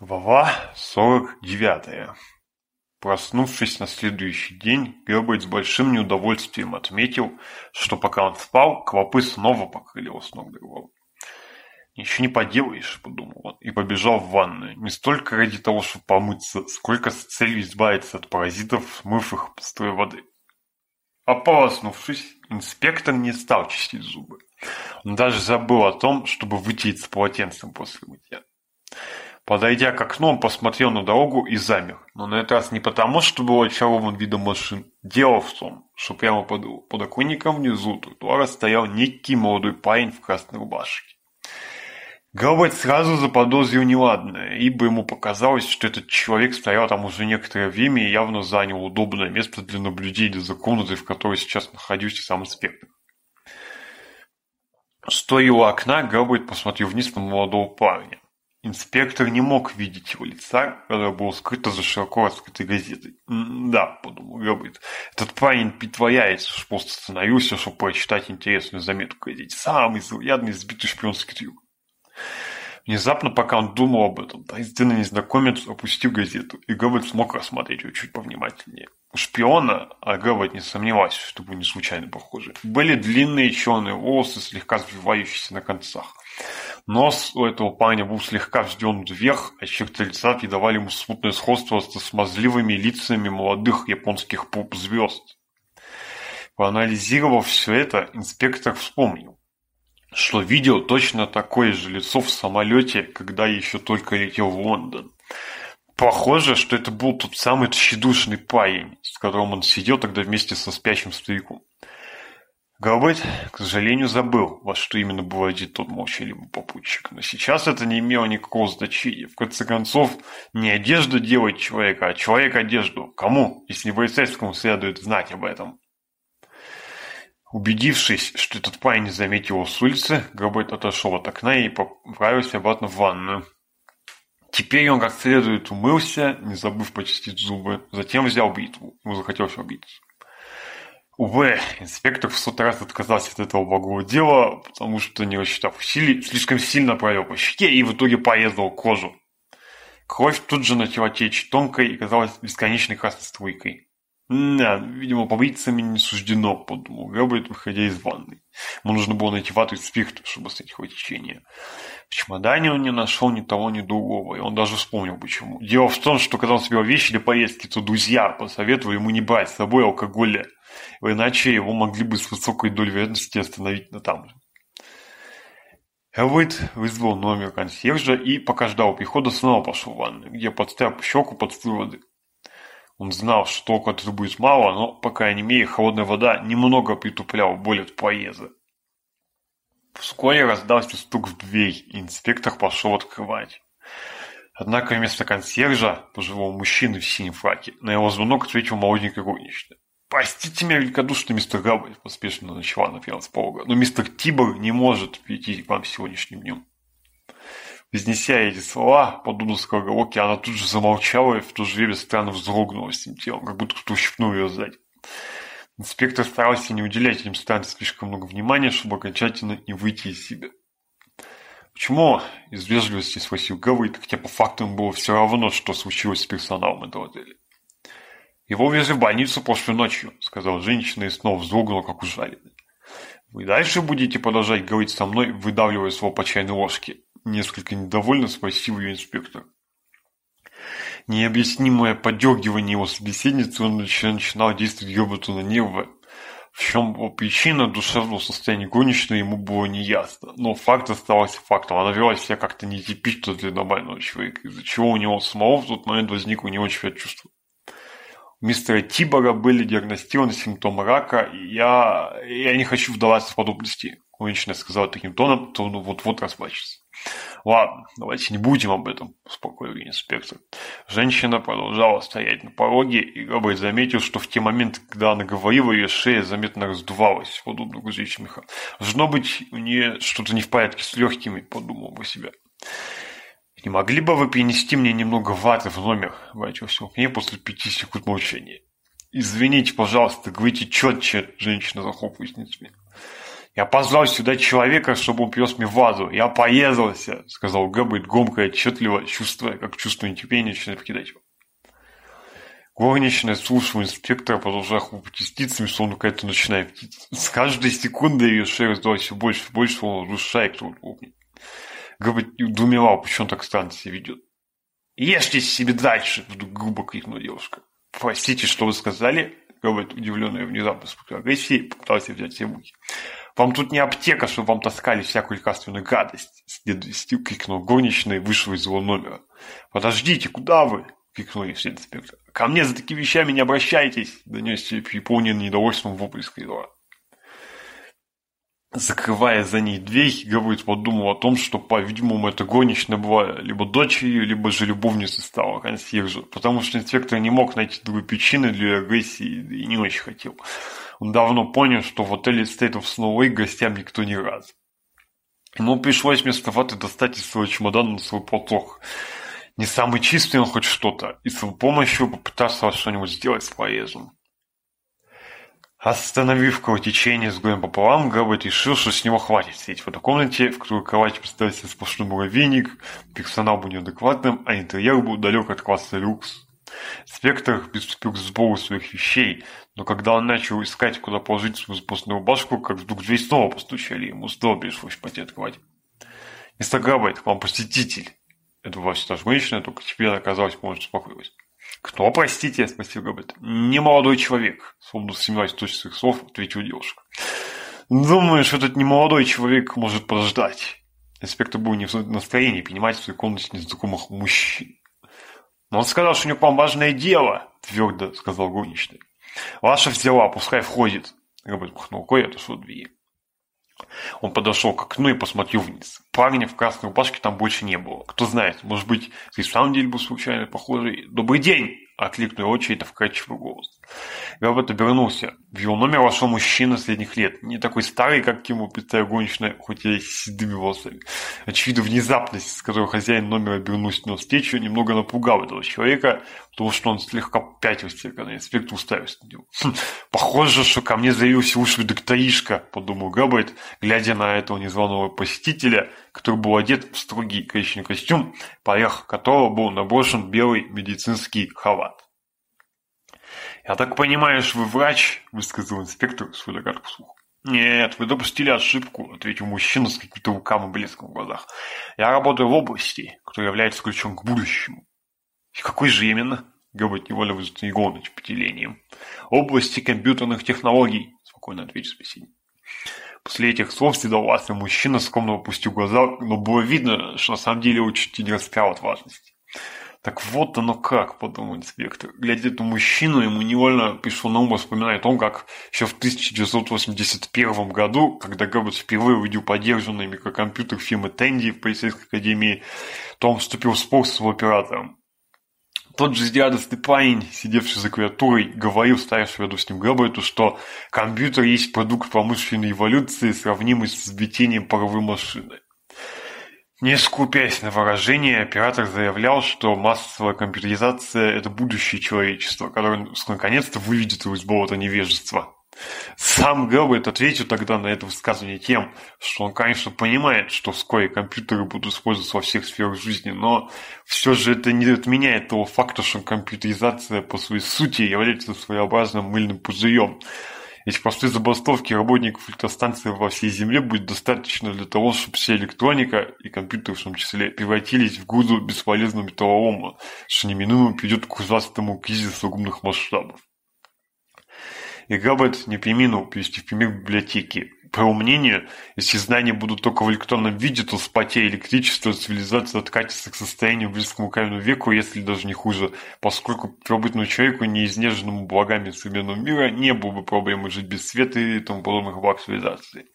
Глава 49. Проснувшись на следующий день, Герберт с большим неудовольствием отметил, что пока он спал, клопы снова покрыли его с ног до головы. «Ничего не поделаешь», — подумал он, и побежал в ванную, не столько ради того, чтобы помыться, сколько с целью избавиться от паразитов, смыв их пустой воды. А Ополоснувшись, инспектор не стал чистить зубы. Он даже забыл о том, чтобы вытереться полотенцем после мытья подойдя к окну он посмотрел на дорогу и замер но на этот раз не потому что был очарован видом машин дело в том что прямо под подоконником внизу тротуара стоял некий молодой парень в красной рубашке Галбайт сразу заподозрил неладное, ибо ему показалось, что этот человек стоял там уже некоторое время и явно занял удобное место для наблюдения за комнатой, в которой сейчас находился сам инспектор. Стоя у окна, Галбайт посмотрел вниз на молодого парня. Инспектор не мог видеть его лица, оно было скрыто за широко раскрытой газетой. «Да», — подумал Роберт, — «этот парень притворяется, что просто остановился, чтобы прочитать интересную заметку в газете. Самый заурядный избитый шпионский трюк». Внезапно, пока он думал об этом, таинственный незнакомец опустил газету, и Говард смог рассмотреть ее чуть повнимательнее. У шпиона, а Говард не сомневался, что были не случайно похожи, были длинные черные волосы, слегка сбивающиеся на концах. Нос у этого парня был слегка вздернут вверх, а черты лица придавали ему смутное сходство с смазливыми лицами молодых японских поп-звёзд. Проанализировав всё это, инспектор вспомнил, что видел точно такое же лицо в самолёте, когда ещё только летел в Лондон. Похоже, что это был тот самый тщедушный парень, с которым он сидел тогда вместе со спящим стариком. Галбайт, к сожалению, забыл, во что именно был одет тот молчаливый попутчик. Но сейчас это не имело никакого значения. В конце концов, не одежда делает человека, а человек одежду. Кому, если не полицейскому, следует знать об этом? Убедившись, что этот парень заметил его с улицы, Галбайт отошел от окна и отправился обратно в ванную. Теперь он как следует умылся, не забыв почистить зубы. Затем взял бритву. Ему захотелось убить. Увы, инспектор в сот раз отказался от этого благого дела, потому что, не рассчитав усилий, слишком сильно провел по щеке и в итоге порезал кожу. Кровь тут же начала течь тонкой и казалась бесконечной красной струйкой. «Да, видимо, побриться мне не суждено», — подумал Гэббельт, выходя из ванной. Ему нужно было найти вату и спирт, чтобы снять кровотечение. В чемодане он не нашел ни того, ни другого, и он даже вспомнил почему. Дело в том, что когда он собирал вещи для поездки, то друзья посоветовали ему не брать с собой алкоголя — Иначе его могли бы с высокой долей вероятности остановить на тамле. Элвейд вызвал номер консьержа и, пока ждал прихода, снова пошел в ванную, где подставил щеку под струй воды. Он знал, что около будет мало, но, по крайней мере, холодная вода немного притупляла боль от поезда. Вскоре раздался стук в дверь, и инспектор пошел открывать. Однако вместо консьержа, пожилого мужчины в синем фраке, на его звонок ответил молоденький горничная. Простите меня великодушно, мистер Габбель, — поспешно начала напьяться полога, — но мистер Тибор не может прийти к вам сегодняшним днем. Вознеся эти слова, подобно скороговорке, она тут же замолчала и в то же время странно вздрогнула всем телом, как будто кто-то щипнул ее сзади. Инспектор старался не уделять этим станциям слишком много внимания, чтобы окончательно не выйти из себя. «Почему?» – из вежливости спросил Гаврит, хотя по факту ему было все равно, что случилось с персоналом этого отеля. Его везли в больницу после ночью, — сказал женщина и снова вздрогнула, как ужаленная. Вы дальше будете продолжать говорить со мной, выдавливая слово по чайной ложке? Несколько недовольно спросил ее инспектор. Необъяснимое подергивание его собеседницы он начинало действовать Герберту на нервы. В чем была причина душевного состояния горничной, ему было неясно. Но факт оставался фактом. Она вела себя как-то нетипично для нормального человека, из-за чего у него самого в тот момент возникло не очень чувство мистеротиба были диагностированы симптомы рака. Я, я не хочу вдаваться в подробности. Женщина сказала таким тоном, то ну вот-вот расплачется. Ладно, давайте не будем об этом, успокоил инспектор. Женщина продолжала стоять на пороге, и Роберт заметил, что в те моменты, когда она говорила, ее шея заметно раздувалась, подобно гузею меха. Должно быть, у нее что-то не в порядке с легкими, подумал бы себя. Не могли бы вы принести мне немного ваты в номер? — обратился он к ней после пяти секунд молчания. — Извините, пожалуйста, говорите четче, — женщина захлопываясь снизу. Я позвал сюда человека, чтобы он принес мне вазу. Я поездился, — сказал Гэббит громко и отчетливо, чувствуя, как чувство нетерпения начинает покидать его. Горничная слушала инспектора, продолжая хлопать ресницами, словно какая-то ночная птица. С каждой секундой ее шея раздалась все больше и больше, словно душа и кто-то недоумевал, почему он так странно себя ведет. Ешьте себе дальше, грубо крикнула девушка. Простите, что вы сказали, говорит удивленная внезапно вспыхнула агрессии, Попытался взять себе мухи. Вам тут не аптека, что вам таскали всякую лекарственную гадость, следующий крикнул и вышел из его номера. Подождите, куда вы? крикнул ей вслед инспектор. Ко мне за такими вещами не обращайтесь, донесся переполненный недовольством вопль из закрывая за ней дверь, говорит, подумал о том, что, по-видимому, это горничная была либо дочь ее, либо же любовница стала консьержа, потому что инспектор не мог найти другой причины для агрессии и не очень хотел. Он давно понял, что в отеле State of Snow Lake гостям никто не рад. Ему пришлось вместо ваты достать из своего чемодана свой платок. Не самый чистый, он хоть что-то, и с его помощью попытаться что-нибудь сделать с порезом. Остановив течения с горем пополам, Габбет решил, что с него хватит сидеть в этой комнате, в которой кровать представился сплошным муравейник, персонал был неадекватным, а интерьер был далек от класса люкс. Спектр приступил к сбору своих вещей, но когда он начал искать, куда положить свою запасную рубашку, как вдруг дверь снова постучали, ему снова пришлось пойти открывать. «Мистер Габбет, к вам посетитель!» Это была всегда женщина, только теперь она, казалось, полностью успокоилась. Кто, простите, спросил Габет. Не молодой человек, словно сомневаясь в точности слов, ответила девушка. Думаешь, этот немолодой человек может подождать? Инспектор был не в настроении принимать в своей комнате незнакомых мужчин. Но он сказал, что у него к вам важное дело, твердо сказал горничный. Лаша взяла, пускай входит. Робот махнул рукой и отошел от. Он подошел к окну и посмотрел вниз. Парня в красной рубашке там больше не было. Кто знает, может быть, здесь в самом деле был случайно похожий. «Добрый день!» — окликнул его чей-то вкрадчивый голос. Робот обернулся. В его номер вошел мужчина средних лет, не такой старый, как ему представил хоть и с седыми волосами. Очевидно, внезапность, с которой хозяин номера обернулся на встречу, немного напугал этого человека, потому что он слегка пятился, когда инспектор уставился на него. «Похоже, что ко мне заявился уж докторишка», — подумал Габбайт, глядя на этого незваного посетителя, который был одет в строгий коричневый костюм, поверх которого был наброшен белый медицинский халат. «Я так понимаешь, вы врач?» – высказал инспектор с Сулягард вслух. «Нет, вы допустили ошибку», – ответил мужчина с каким-то лукавым блеском в глазах. «Я работаю в области, которая является ключом к будущему». «И какой же именно?» – Габбет невольно вызвал Егоныч потелением. «Области компьютерных технологий», – спокойно ответил собеседник. После этих слов седовластый мужчина скромно опустил глаза, но было видно, что на самом деле очень не распял от важности. Так вот оно как, подумал инспектор. Глядя на мужчину, ему невольно пришло на ум воспоминание о том, как еще в 1981 году, когда Габбет впервые увидел поддержанный микрокомпьютер фирмы Тенди в полицейской академии, Том вступил в спор с его оператором. Тот же радостный парень, сидевший за клавиатурой, говорил старшему рядом с ним Габбету, что компьютер есть продукт промышленной эволюции, сравнимый с изобретением паровой машины. Не скупясь на выражение, оператор заявлял, что массовая компьютеризация — это будущее человечества, которое наконец-то выведет его из болота невежества. Сам Гэлбрид ответил тогда на это высказывание тем, что он, конечно, понимает, что вскоре компьютеры будут использоваться во всех сферах жизни, но все же это не отменяет того факта, что компьютеризация по своей сути является своеобразным мыльным пузырем — ведь после забастовки работников электростанции во всей Земле будет достаточно для того, чтобы вся электроника и компьютеры в том числе превратились в груду бесполезного металлолома, что неминуемо приведет к ужасному кризису огромных масштабов. И Габбет не приминул привести в пример библиотеки, по его мнению, если знания будут только в электронном виде, то спотея электричество цивилизация откатится к состоянию близкому к каменному веку, если даже не хуже, поскольку первобытному человеку, неизнеженному благами современного мира, не было бы проблемы жить без света и тому подобных благ цивилизации.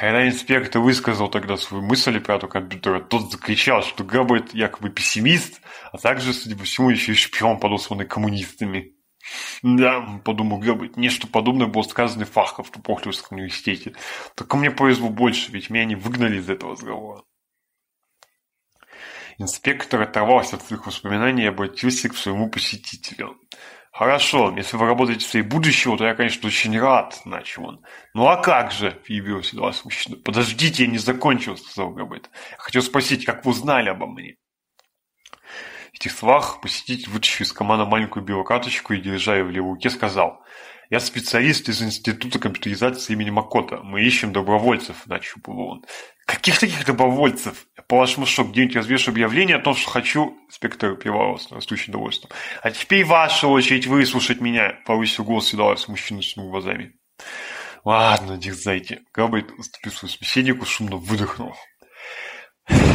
Когда инспектор высказал тогда свою мысль и пирату компьютера, тот закричал, что Габбард якобы пессимист, а также, судя по всему, еще и шпион, подосланный коммунистами. Да, подумал где быть? нечто подобное было сказано в Фаховском Похлевском университете. Только мне повезло больше, ведь меня не выгнали из этого разговора. Инспектор оторвался от своих воспоминаний и обратился к своему посетителю. «Хорошо, если вы работаете в своей будущего, то я, конечно, очень рад», — начал он. «Ну а как же?» — перебил седла смущенно. «Подождите, я не закончил», — сказал Габет. «Хочу спросить, как вы узнали обо мне?» Стислах, посетить вытащил из кармана маленькую белую карточку и, держа ее в левой руке, сказал «Я специалист из Института компьютеризации имени Макота. Мы ищем добровольцев», — начал был он. «Каких таких добровольцев? Я, по-вашему, что, где-нибудь развешу объявление о том, что хочу?» Спектр с растущий довольством. «А теперь ваша очередь выслушать меня», — повысил голос седалась мужчина с глазами. «Ладно, дерзайте». Габбайт уступил своему собеседнику, шумно выдохнул.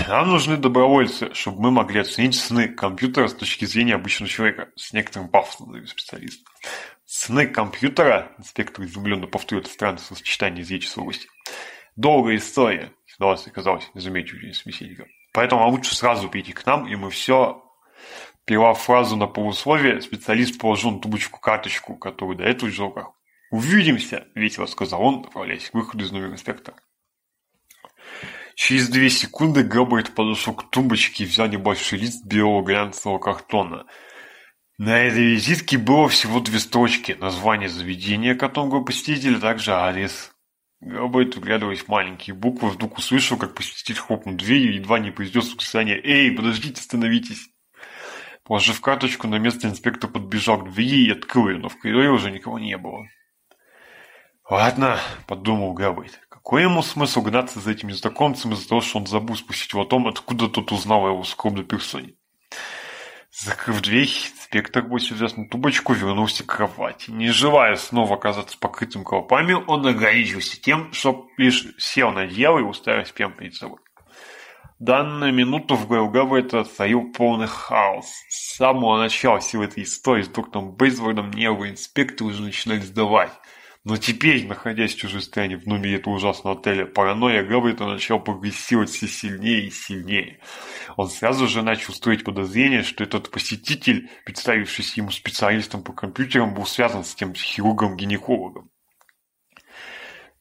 Нам нужны добровольцы, чтобы мы могли оценить сны компьютера с точки зрения обычного человека, с некоторым пафосом, назовем специалист. Сны компьютера, инспектор изумленно повторил странное сочетание из речи слабости. Долгая история, ситуация оказалась изумительной собеседника. Поэтому вам лучше сразу прийти к нам, и мы все... Пила фразу на полусловие, специалист положил на трубочку карточку, которую до этого держал в руках. «Увидимся!» – весело сказал он, направляясь к выходу из номера инспектора. Через две секунды Габбард подошел к тумбочке и взял небольшой лист белого глянцевого картона. На этой визитке было всего две строчки, название заведения, которым был посетитель, а также адрес. Габбард, углядываясь в маленькие буквы, вдруг услышал, как посетитель хлопнул дверью и едва не произнес восклицание «Эй, подождите, остановитесь!». Положив карточку, на место инспектор подбежал к двери и открыл ее, но в коридоре уже никого не было. «Ладно», — подумал Габбард, Коему смысл гнаться за этими знакомцами, из-за того, что он забыл спустить его о том, откуда тот узнал о его скромной персоне. Закрыв дверь, спектр, больше известную трубочку, вернулся к кровати. Не желая снова оказаться покрытым колпами, он ограничился тем, что лишь сел на одеяло и уставился прямо перед собой. Данную минуту в Гайлгаве это царил полный хаос. С самого начала всей этой истории с доктором Бейсвордом нервы инспекторы уже начинали сдавать – но теперь, находясь в чужой стране, в номере этого ужасного отеля, паранойя Габрита начал прогрессировать все сильнее и сильнее. Он сразу же начал строить подозрение, что этот посетитель, представившийся ему специалистом по компьютерам, был связан с тем хирургом-гинекологом.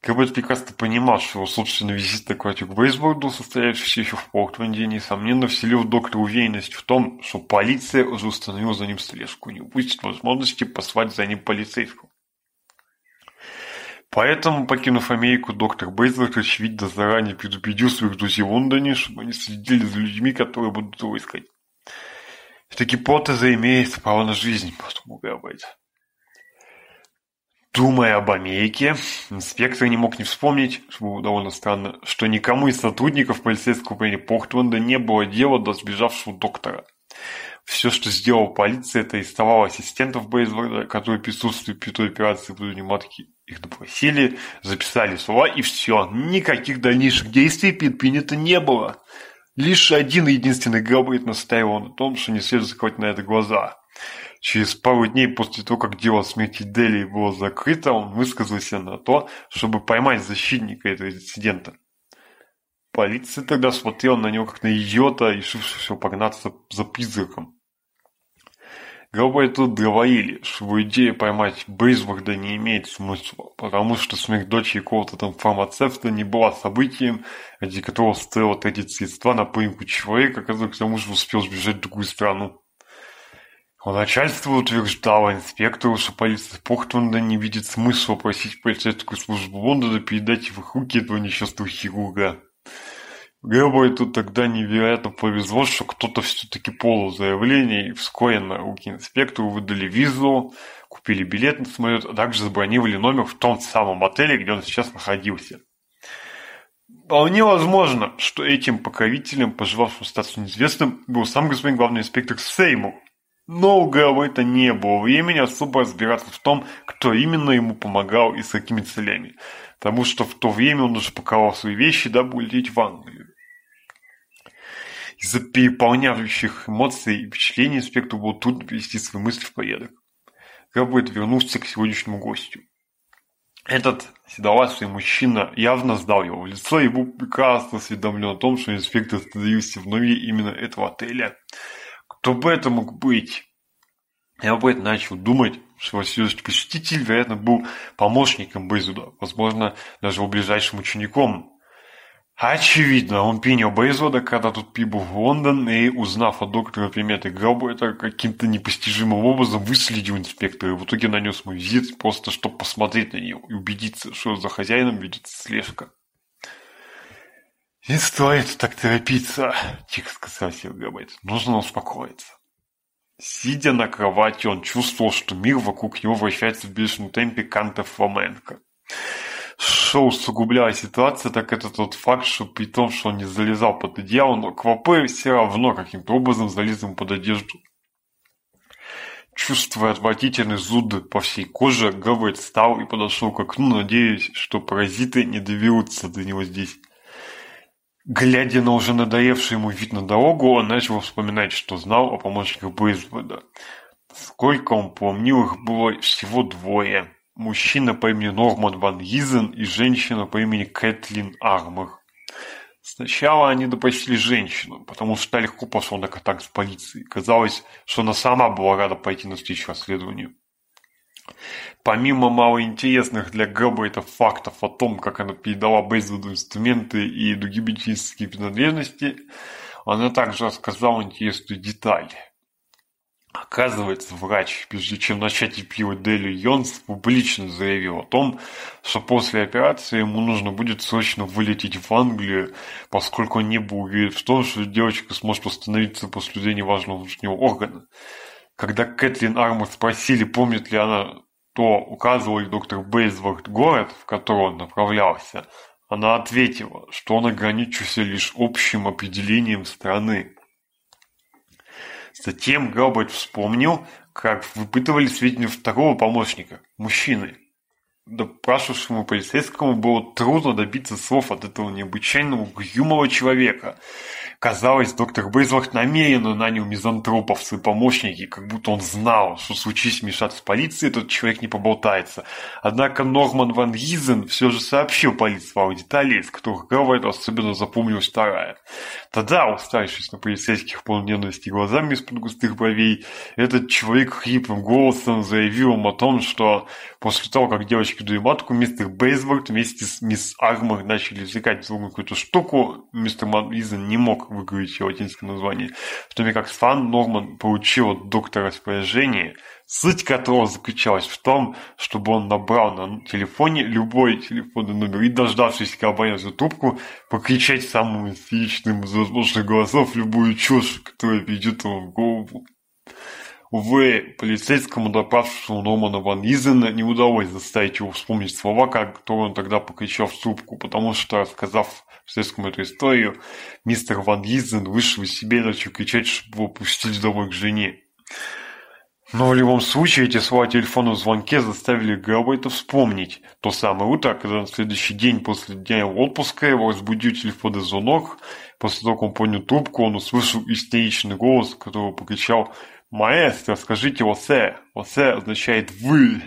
Габрит прекрасно понимал, что его собственный визит на квартиру к Бейсборду, состоявшийся еще в Портленде, несомненно вселил доктору уверенность в том, что полиция уже установила за ним слежку и не упустит возможности послать за ним полицейского. Поэтому, покинув Америку, доктор Бейзлер, очевидно, заранее предупредил своих друзей в Лондоне, чтобы они следили за людьми, которые будут его искать. Эта гипотеза имеет право на жизнь, поэтому Габайт. Думая об Америке, инспектор не мог не вспомнить, что было довольно странно, что никому из сотрудников полицейского управления Портленда не было дела до сбежавшего доктора. Все, что сделала полиция, это арестовала ассистентов Бейзлера, которые присутствуют при той операции в матки их допросили, записали слова и все. Никаких дальнейших действий предпринято не было. Лишь один единственный габарит настаивал на том, что не следует закрывать на это глаза. Через пару дней после того, как дело смерти Дели было закрыто, он высказался на то, чтобы поймать защитника этого инцидента. Полиция тогда смотрела на него как на идиота, решившего погнаться за призраком. Гавайта говорили, что идея поймать бейсборда не имеет смысла, потому что смерть дочери какого-то там фармацевта не была событием, ради которого стоило тратить средства на поимку человека, который к тому же успел сбежать в другую страну. У начальства утверждало инспектору, что полиция Портленда не видит смысла просить полицейскую службу Лондона передать в их руки этого несчастного хирурга. Гэбой тут тогда невероятно повезло, что кто-то все-таки подал заявление, и вскоре на инспектору выдали визу, купили билет на самолет, а также забронировали номер в том самом отеле, где он сейчас находился. Вполне возможно, что этим покровителем, пожелавшим статься неизвестным, был сам господин главный инспектор Сейму. Но у Гэллоуэйта не было времени особо разбираться в том, кто именно ему помогал и с какими целями, потому что в то время он уже паковал свои вещи, дабы улететь в Англию запереполнявших эмоций и впечатлений инспектору было трудно привести свои мысли в порядок. Габбет вернулся к сегодняшнему гостю. Этот седовласый мужчина явно сдал его в лицо и был прекрасно осведомлен о том, что инспектор остановился в номере именно этого отеля. Кто бы это мог быть? Я об этом начал думать, что серьезный посетитель, вероятно, был помощником Бейзуда, возможно, даже его ближайшим учеником, Очевидно, он принял Бейзвода, когда тут прибыл в Лондон и, узнав о докторе приметы это каким-то непостижимым образом выследил инспектора и в итоге нанес ему визит, просто чтобы посмотреть на него и убедиться, что за хозяином видит слежка. «Не стоит так торопиться», — тихо сказал Сергей «Нужно успокоиться». Сидя на кровати, он чувствовал, что мир вокруг него вращается в бешеном темпе канта фламенко. «Фламенко». Что усугубляет ситуацию, так это тот факт, что при том, что он не залезал под одеяло, но Квапе все равно каким-то образом залез ему под одежду. Чувствуя отвратительный зуд по всей коже, Говард встал и подошел к окну, надеясь, что паразиты не доберутся до него здесь. Глядя на уже надоевший ему вид на дорогу, он начал вспоминать, что знал о помощниках Бейсвода. Сколько он помнил, их было всего двое мужчина по имени Норман Ван Гизен и женщина по имени Кэтлин Армор. Сначала они допросили женщину, потому что та легко пошел на контакт с полицией. Казалось, что она сама была рада пойти на встречу расследованию. Помимо малоинтересных для Габбайта фактов о том, как она передала Бейзвуду инструменты и другие медицинские принадлежности, она также рассказала интересную деталь. Оказывается, врач, прежде чем начать пиво Дели Йонс, публично заявил о том, что после операции ему нужно будет срочно вылететь в Англию, поскольку он не был уверен в том, что девочка сможет восстановиться после удаления важного внутреннего органа. Когда Кэтлин Армор спросили, помнит ли она, то указывал ли доктор Бейсворт город, в который он направлялся, она ответила, что он ограничился лишь общим определением страны. Затем Галбайт вспомнил, как выпытывали сведения второго помощника, мужчины. Допрашивавшему полицейскому было трудно добиться слов от этого необычайного угрюмого человека, казалось, доктор Бейзлах намеренно нанял мизантропов в свои помощники, как будто он знал, что случись мешать вмешаться полиции, этот человек не поболтается. Однако Норман Ван Гизен все же сообщил полиции о деталей, из которых Гавайд особенно запомнилась вторая. Тогда, уставившись на полицейских полной глазами из-под густых бровей, этот человек хриплым голосом заявил им о том, что после того, как девочки дали матку, мистер Бейсворд вместе с мисс Армор начали извлекать зубную какую-то штуку, мистер Ван Гизен не мог могучего латинского название, в то время как сам Норман получил от доктора распоряжение, суть которого заключалась в том, чтобы он набрал на телефоне любой телефонный номер и, дождавшись, когда обронят эту трубку, покричать самым истеричным из возможных голосов любую чушь, которая придет ему в голову в полицейском допавшему дома на Ван Изена не удалось заставить его вспомнить слова, которые он тогда покричал в трубку, потому что, рассказав полицейскому эту историю, мистер Ван Изен вышел из себя и начал кричать, чтобы его пустить домой к жене. Но в любом случае эти слова телефона в звонке заставили Гэлбайта вспомнить. То самое утро, когда на следующий день после дня отпуска его разбудил телефонный звонок, после того, как он понял трубку, он услышал истеричный голос, которого покричал Маэстро, скажите «осе». «Осе» означает «вы».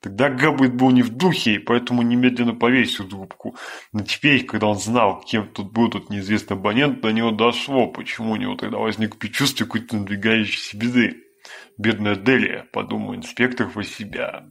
Тогда Г был не в духе, поэтому немедленно повесил трубку. Но теперь, когда он знал, кем тут был тот неизвестный абонент, до него дошло, почему у него тогда возник предчувствие какой-то надвигающейся беды. «Бедная Делия», — подумал инспектор про себя.